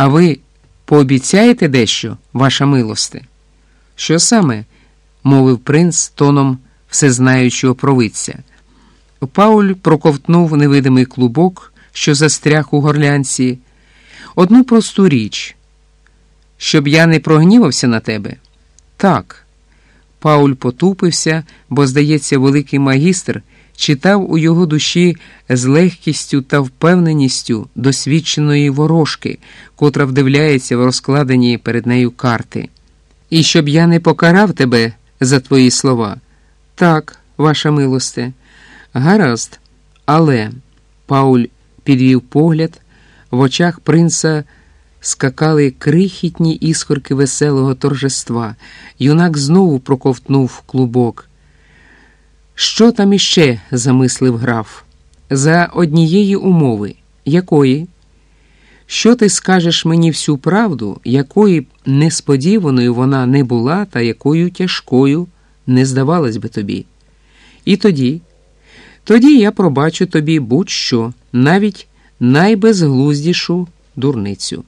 А ви пообіцяєте дещо, ваша милосте? Що саме? мовив принц тоном всезнаючого провидця. Пауль проковтнув невидимий клубок, що застряг у горлянці. Одну просту річ, щоб я не прогнівався на тебе. Так. Пауль потупився, бо, здається, великий магістр читав у його душі з легкістю та впевненістю досвідченої ворожки, котра вдивляється в розкладені перед нею карти. І щоб я не покарав тебе за твої слова. Так, ваша милосте, гаразд, але Пауль підвів погляд, в очах принца скакали крихітні іскорки веселого торжества. Юнак знову проковтнув клубок. Що там іще? замислив граф. За однієї умови. Якої? Що ти скажеш мені всю правду, якої б несподіваною вона не була, та якою тяжкою не здавалась би тобі? І тоді, тоді я пробачу тобі будь-що, навіть найбезглуздішу дурницю.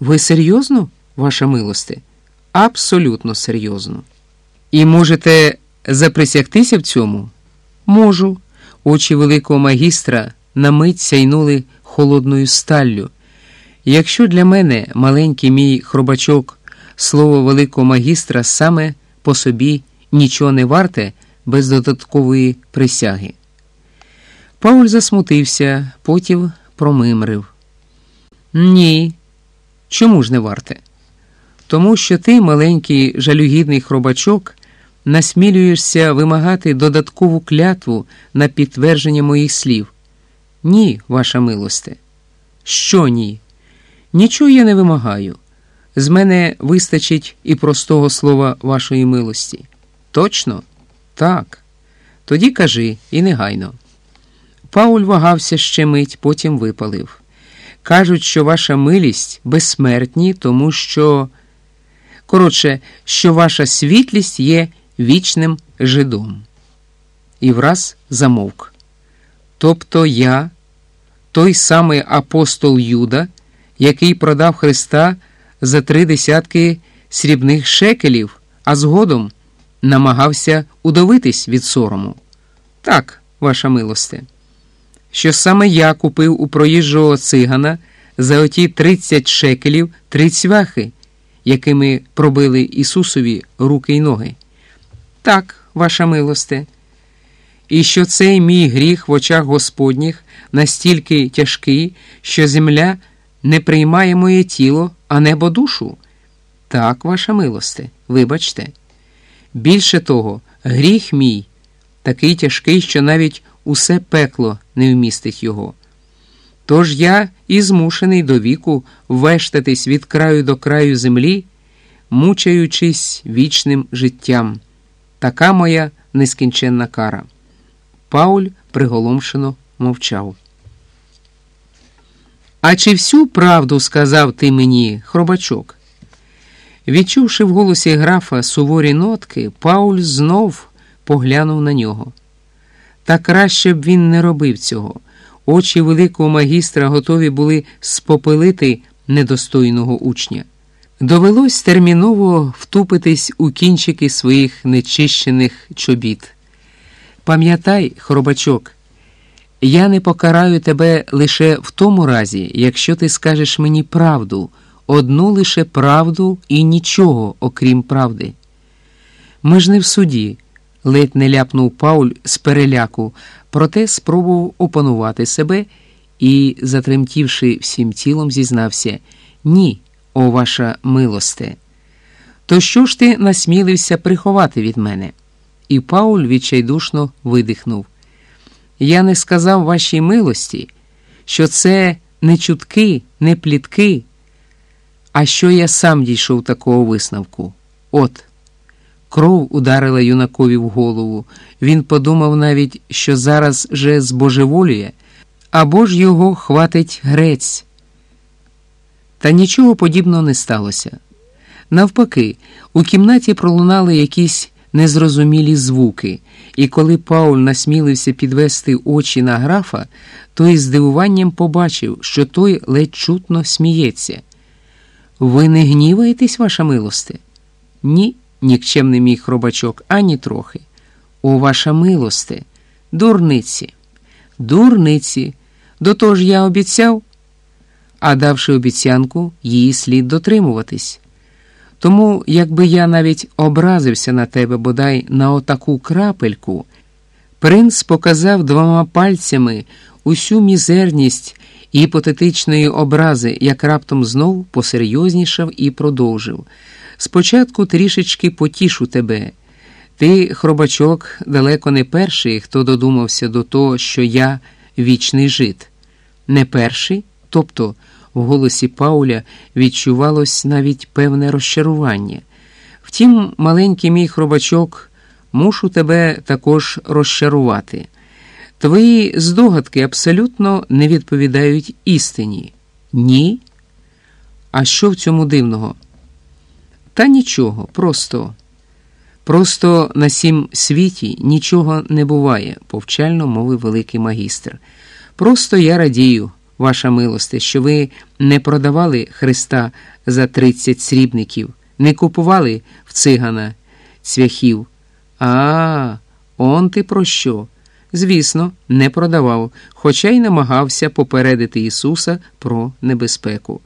Ви серйозно, ваша милосте? Абсолютно серйозно. І можете заприсягтися в цьому? Можу. Очі великого магістра на мить сяйнули холодною сталлю. Якщо для мене маленький мій хробачок, слово великого магістра саме по собі нічого не варте без додаткової присяги. Пауль засмутився, потім промимрив. Ні. Чому ж не варте? Тому що ти, маленький жалюгідний хробачок, насмілюєшся вимагати додаткову клятву на підтвердження моїх слів. Ні, ваша милосте. Що ні? Нічого я не вимагаю. З мене вистачить і простого слова вашої милості. Точно? Так. Тоді кажи і негайно. Пауль вагався ще мить, потім випалив. Кажуть, що ваша милість безсмертні, тому що. Коротше, що ваша світлість є вічним жидом. І враз замовк. Тобто я, той самий апостол Юда, який продав Христа за три десятки срібних шекелів, а згодом намагався удавитись від сорому. Так, ваша милосте, що саме я купив у проїжджого цигана за оті тридцять шекелів три цвяхи, якими пробили Ісусові руки й ноги. Так, ваша милосте. І що цей мій гріх в очах Господніх настільки тяжкий, що земля не приймає моє тіло, а небо душу. Так, ваша милосте, вибачте. Більше того, гріх мій такий тяжкий, що навіть усе пекло не вмістить його. Тож я і змушений до віку вештатись від краю до краю землі, мучаючись вічним життям. Така моя нескінченна кара. Пауль приголомшено мовчав. А чи всю правду сказав ти мені, хробачок? Відчувши в голосі графа суворі нотки, Пауль знов поглянув на нього. Та краще б він не робив цього. Очі великого магістра готові були спопилити недостойного учня. Довелось терміново втупитись у кінчики своїх нечищених чобіт. Пам'ятай, хробачок, я не покараю тебе лише в тому разі, якщо ти скажеш мені правду, одну лише правду і нічого, окрім правди. Ми ж не в суді, ледь не ляпнув Пауль з переляку, проте спробував опанувати себе і, затремтівши всім тілом, зізнався Ні, о ваша милосте. То що ж ти насмілився приховати від мене? І Пауль відчайдушно видихнув. Я не сказав вашій милості, що це не чутки, не плітки, а що я сам дійшов такого висновку. От. Кров ударила юнакові в голову. Він подумав навіть, що зараз же збожеволює, або ж його хватить грець. Та нічого подібного не сталося. Навпаки, у кімнаті пролунали якісь незрозумілі звуки, і коли Пауль насмілився підвести очі на графа, той з здивуванням побачив, що той ледь чутно сміється. Ви не гніваєтесь, ваша милосте? Ні, нікчемний мій хробачок, ані трохи. О, ваша милосте, дурниці, дурниці. До того ж я обіцяв, а давши обіцянку, її слід дотримуватись. Тому, якби я навіть образився на тебе бодай на отаку крапельку, принц показав двома пальцями усю мізерність гіпотетичної образи, як раптом знов посерйознішав і продовжив. Спочатку трішечки потішу тебе. Ти, хробачок, далеко не перший, хто додумався до того, що я вічний жит. Не перший, тобто в голосі Пауля відчувалось навіть певне розчарування. Втім, маленький мій хробачок, мушу тебе також розчарувати. Твої здогадки абсолютно не відповідають істині. Ні? А що в цьому дивного? Та нічого, просто. Просто на сім світі нічого не буває, повчально мовив великий магістр. Просто я радію, ваша милосте, що ви не продавали Христа за тридцять срібників, не купували в цигана цвяхів. А, он ти про що? Звісно, не продавав, хоча й намагався попередити Ісуса про небезпеку.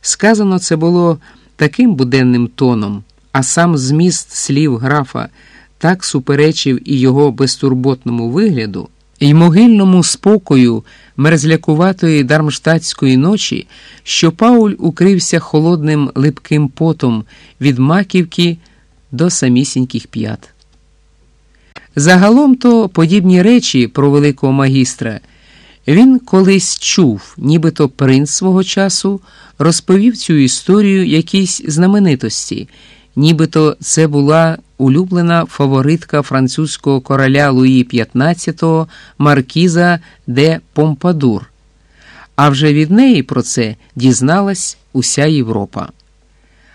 Сказано це було таким буденним тоном, а сам зміст слів графа так суперечив і його безтурботному вигляду, і могильному спокою мерзлякуватої дармштадтської ночі, що Пауль укрився холодним липким потом від маківки до самісіньких п'ят. Загалом то подібні речі про великого магістра він колись чув, нібито принц свого часу розповів цю історію якійсь знаменитості, нібито це була улюблена фаворитка французького короля Луї XV Маркіза де Помпадур. А вже від неї про це дізналась уся Європа.